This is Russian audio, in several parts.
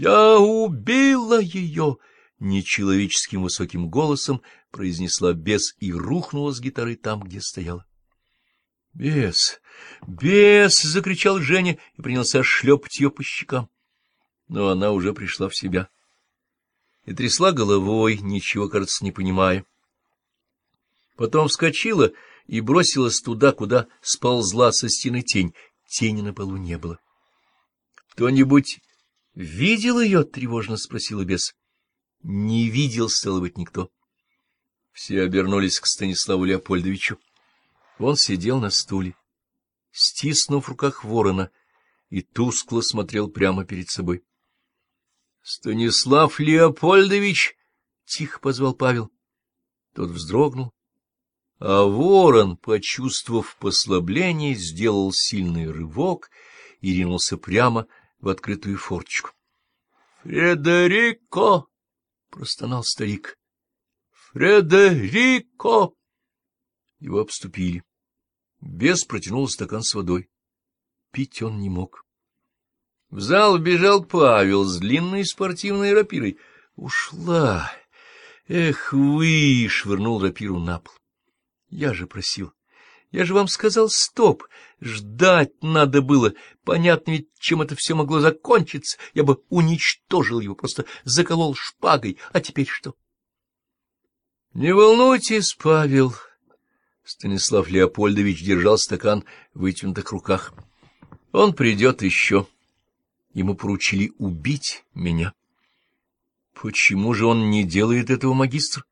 Я убила ее! — нечеловеческим высоким голосом произнесла бес и рухнула с гитарой там, где стояла. — Бес! Бес! — закричал Женя и принялся шлепать ее по щекам. Но она уже пришла в себя и трясла головой, ничего, кажется, не понимая. Потом вскочила и бросилась туда, куда сползла со стены тень. Тени на полу не было. — Кто-нибудь видел ее? — тревожно спросила бес. — Не видел, стало быть, никто. Все обернулись к Станиславу Леопольдовичу. Он сидел на стуле, стиснув в руках ворона, и тускло смотрел прямо перед собой. — Станислав Леопольдович! — тихо позвал Павел. Тот вздрогнул, а ворон, почувствовав послабление, сделал сильный рывок и ринулся прямо в открытую форточку. — Фредерико! — простонал старик. — Фредерико! Его обступили. Бес протянул стакан с водой. Пить он не мог. В зал бежал Павел с длинной спортивной рапирой. Ушла. Эх вы! — швырнул рапиру на пол. Я же просил. Я же вам сказал стоп. Ждать надо было. Понятно ведь, чем это все могло закончиться. Я бы уничтожил его, просто заколол шпагой. А теперь что? Не волнуйтесь, Павел. Станислав Леопольдович держал стакан в вытянутых руках. Он придет еще. Ему поручили убить меня. Почему же он не делает этого, магистр?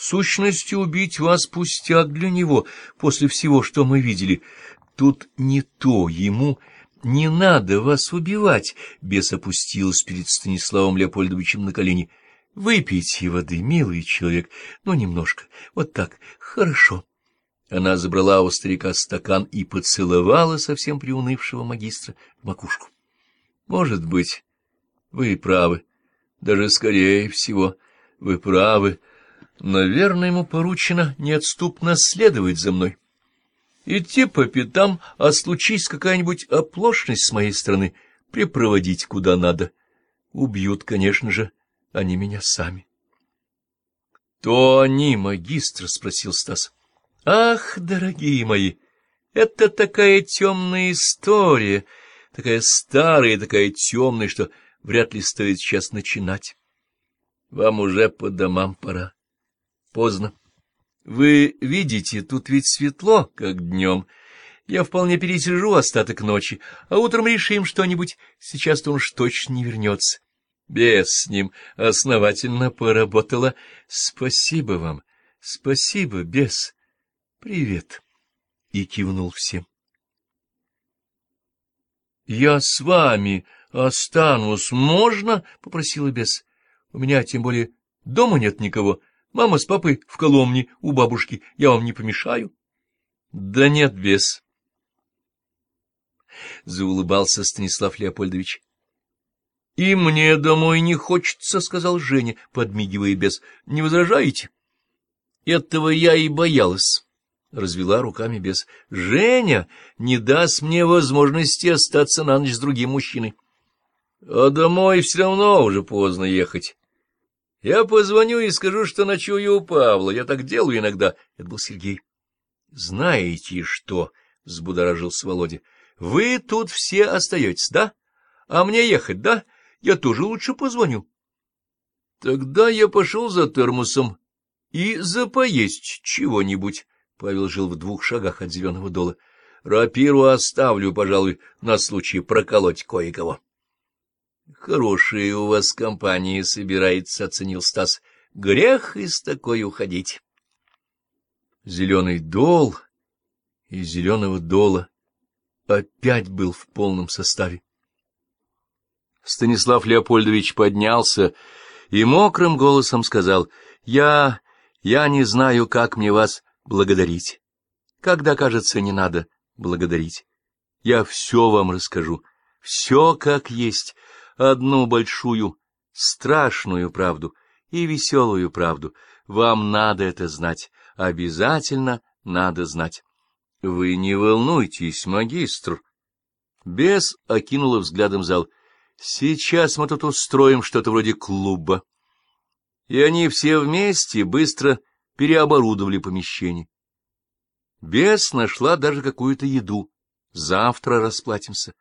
Сущности, убить вас пустяк для него после всего, что мы видели. Тут не то, ему не надо вас убивать, — бес опустилась перед Станиславом Леопольдовичем на колени. Выпейте воды, милый человек, ну, немножко, вот так, хорошо. Она забрала у старика стакан и поцеловала совсем приунывшего магистра в макушку. Может быть, вы правы, даже скорее всего, вы правы. Наверное, ему поручено неотступно следовать за мной. Идти по пятам, а случись какая-нибудь оплошность с моей стороны, припроводить куда надо. Убьют, конечно же, они меня сами. — То они, магистр? — спросил Стас. — Ах, дорогие мои, это такая темная история, такая старая, такая темная, что вряд ли стоит сейчас начинать. Вам уже по домам пора. Поздно. Вы видите, тут ведь светло, как днем. Я вполне пересижу остаток ночи, а утром решим что-нибудь. Сейчас-то он уж точно не вернется. Без с ним основательно поработала. Спасибо вам, спасибо, без. Привет. И кивнул всем. Я с вами останусь, можно? — попросила бес. У меня тем более дома нет никого. Мама с папой в Коломне у бабушки. Я вам не помешаю? Да нет, без. Заулыбался Станислав Леопольдович. — И мне домой не хочется, — сказал Женя, подмигивая без. — Не возражаете? — Этого я и боялась, — развела руками без. — Женя не даст мне возможности остаться на ночь с другим мужчиной. — А домой все равно уже поздно ехать. Я позвоню и скажу, что ночую у Павла. Я так делаю иногда. Это был Сергей. — Знаете что? — взбудоражился Володя. — Вы тут все остаетесь, да? А мне ехать, да? — я тоже лучше позвоню. Тогда я пошел за термосом и за поесть чего-нибудь. Павел жил в двух шагах от зеленого дола. Рапиру оставлю, пожалуй, на случай проколоть кое-кого. — Хорошая у вас компания собирается, — оценил Стас. — Грех из такой уходить. Зеленый дол из зеленого дола опять был в полном составе. Станислав Леопольдович поднялся и мокрым голосом сказал, «Я... я не знаю, как мне вас благодарить. Когда, кажется, не надо благодарить. Я все вам расскажу, все как есть, одну большую, страшную правду и веселую правду. Вам надо это знать, обязательно надо знать. Вы не волнуйтесь, магистр». Бес окинула взглядом зал. Сейчас мы тут устроим что-то вроде клуба. И они все вместе быстро переоборудовали помещение. Бес нашла даже какую-то еду. Завтра расплатимся.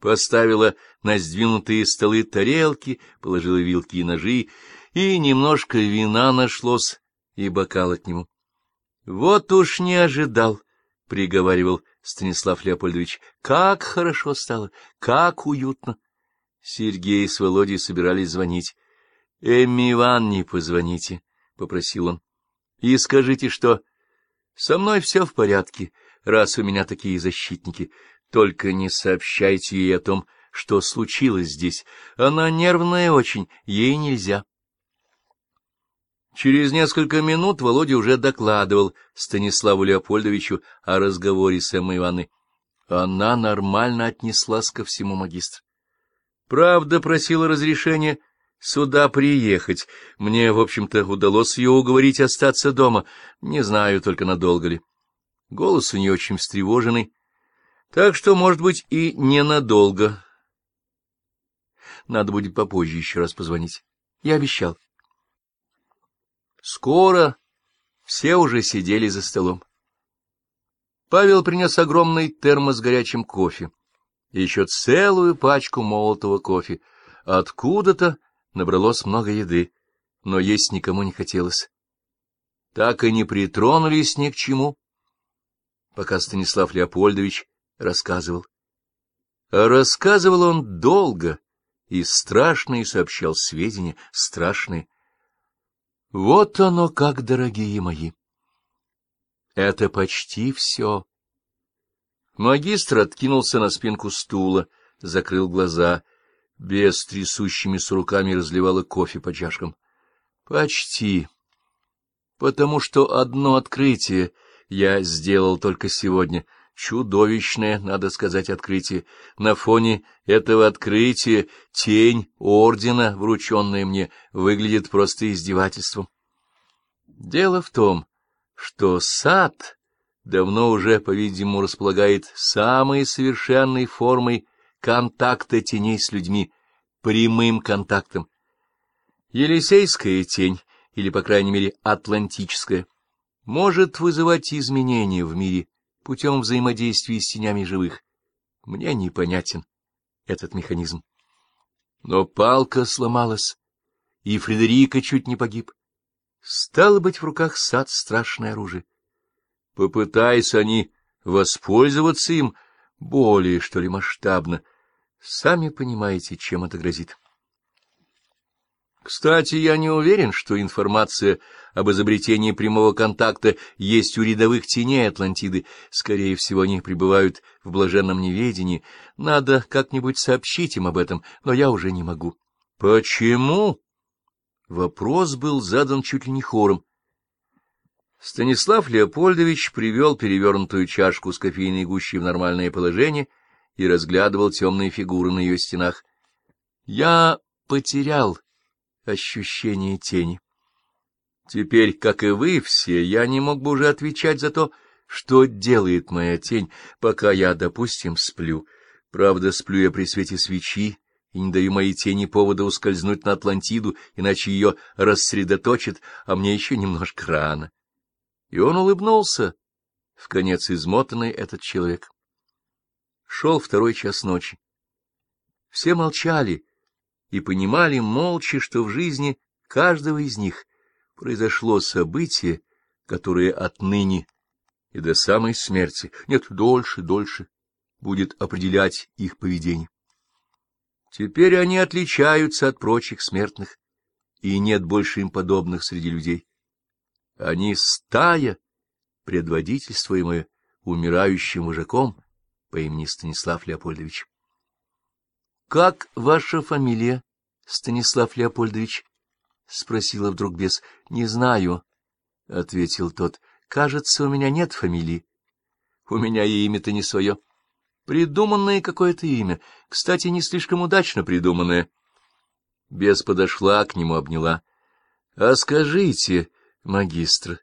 Поставила на сдвинутые столы тарелки, положила вилки и ножи, и немножко вина нашлось, и бокал от нему. — Вот уж не ожидал, — приговаривал Станислав Леопольдович, — как хорошо стало, как уютно. Сергей с Володей собирались звонить. — Эмми Ивановне позвоните, — попросил он. — И скажите, что со мной все в порядке, раз у меня такие защитники. Только не сообщайте ей о том, что случилось здесь. Она нервная очень, ей нельзя. Через несколько минут Володя уже докладывал Станиславу Леопольдовичу о разговоре с Эммой Ивановной. Она нормально отнеслась ко всему магистру. Правда, просила разрешения сюда приехать. Мне, в общем-то, удалось ее уговорить остаться дома. Не знаю, только надолго ли. Голос у нее очень встревоженный, так что, может быть, и ненадолго. Надо будет попозже еще раз позвонить. Я обещал. Скоро все уже сидели за столом. Павел принес огромный термос с горячим кофе и еще целую пачку молотого кофе. Откуда-то набралось много еды, но есть никому не хотелось. Так и не притронулись ни к чему, пока Станислав Леопольдович рассказывал. А рассказывал он долго и страшные сообщал сведения, страшные. Вот оно как, дорогие мои! Это почти все. Магистр откинулся на спинку стула, закрыл глаза, без трясущимися руками разливала кофе по чашкам. Почти. Потому что одно открытие я сделал только сегодня — Чудовищное, надо сказать, открытие. На фоне этого открытия тень ордена, врученная мне, выглядит просто издевательством. Дело в том, что сад давно уже, по-видимому, располагает самой совершенной формой контакта теней с людьми, прямым контактом. Елисейская тень, или, по крайней мере, атлантическая, может вызывать изменения в мире, путем взаимодействия с тенями живых. Мне непонятен этот механизм. Но палка сломалась, и Фредерика чуть не погиб. Стало быть, в руках сад страшное оружие. Попытаясь они воспользоваться им более, что ли, масштабно, сами понимаете, чем это грозит. Кстати, я не уверен, что информация об изобретении прямого контакта есть у рядовых теней Атлантиды. Скорее всего, они пребывают в блаженном неведении. Надо как-нибудь сообщить им об этом, но я уже не могу. — Почему? Вопрос был задан чуть ли не хором. Станислав Леопольдович привел перевернутую чашку с кофейной гущей в нормальное положение и разглядывал темные фигуры на ее стенах. — Я потерял ощущение тени. Теперь, как и вы все, я не мог бы уже отвечать за то, что делает моя тень, пока я, допустим, сплю. Правда, сплю я при свете свечи и не даю моей тени повода ускользнуть на Атлантиду, иначе ее рассредоточит, а мне еще немножко рано. И он улыбнулся, в конец измотанный этот человек. Шел второй час ночи. Все молчали, и понимали молча, что в жизни каждого из них произошло событие, которое отныне и до самой смерти, нет, дольше, дольше, будет определять их поведение. Теперь они отличаются от прочих смертных, и нет больше им подобных среди людей. Они стая, предводительствуемая умирающим вожаком по имени Станислав Леопольдович. — Как ваша фамилия, Станислав Леопольдович? — спросила вдруг бес. — Не знаю, — ответил тот. — Кажется, у меня нет фамилии. У меня и имя-то не свое. Придуманное какое-то имя, кстати, не слишком удачно придуманное. Бес подошла к нему, обняла. — А скажите, магистр,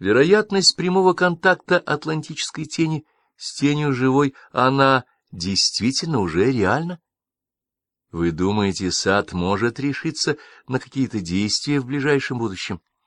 вероятность прямого контакта атлантической тени с тенью живой, она действительно уже реальна? Вы думаете, сад может решиться на какие-то действия в ближайшем будущем?